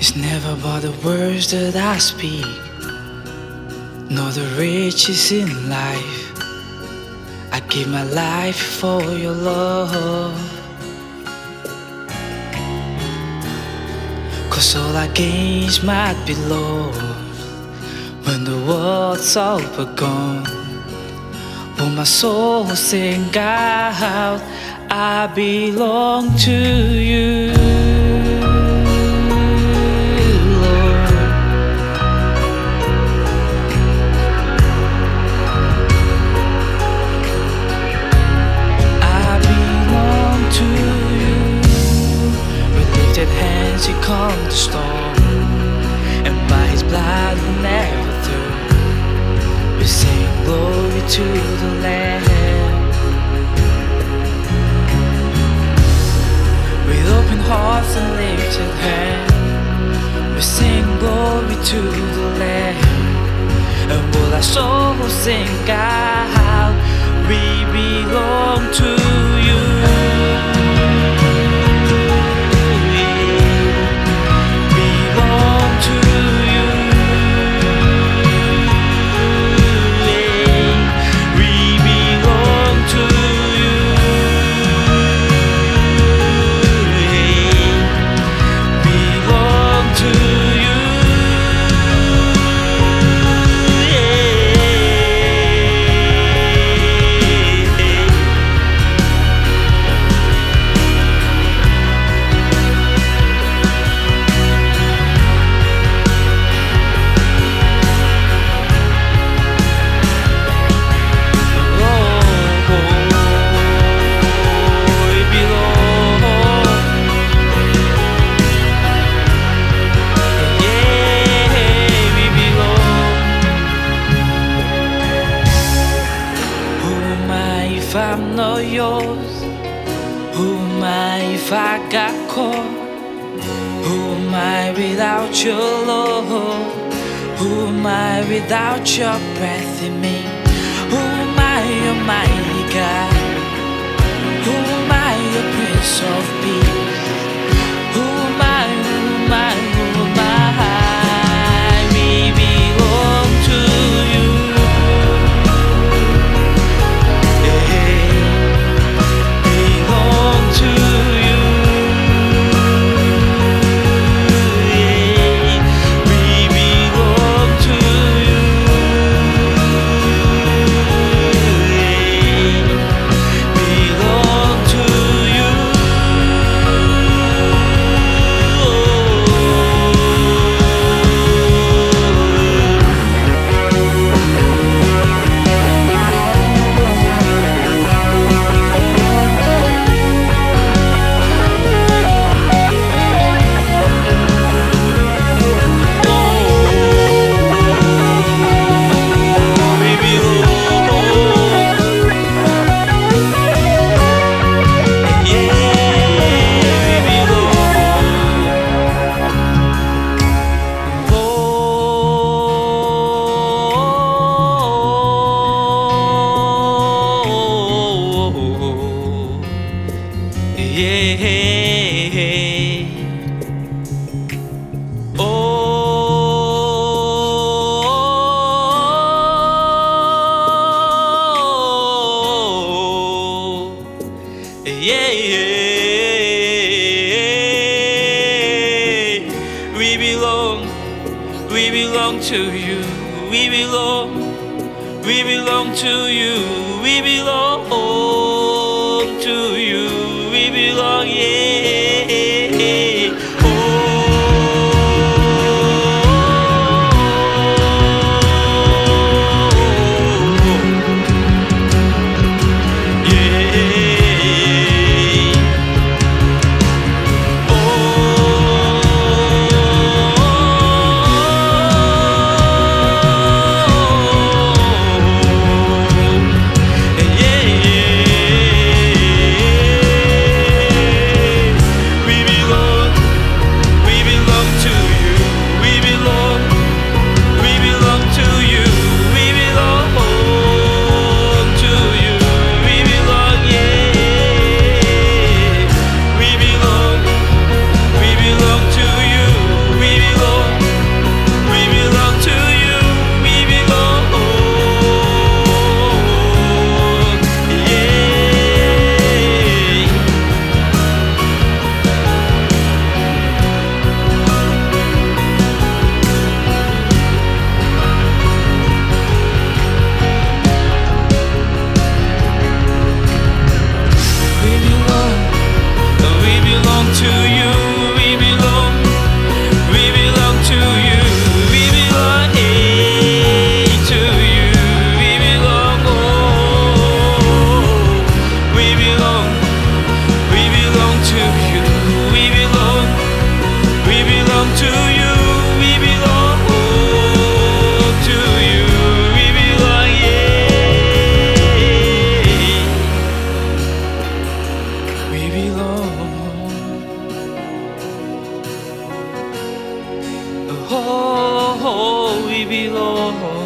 It's never about the words that I speak, nor the riches in life. I give my life for your love. Cause all I gains might be lost when the world's all but gone. Will my soul sing out, I belong to you. To the land. With open hearts and lifted hands, we sing glory to the Lamb. And will our souls sing out? We belong to I'm yours, who am I if I got caught? Who am I without your love? Who am I without your breath in me? Who am I, oh Almighty God? Who am I, your Prince of Peace? We belong, we belong to you, we belong, we belong to you, we belong to you, we belong, yeah. Oh, oh, oh, holy belong.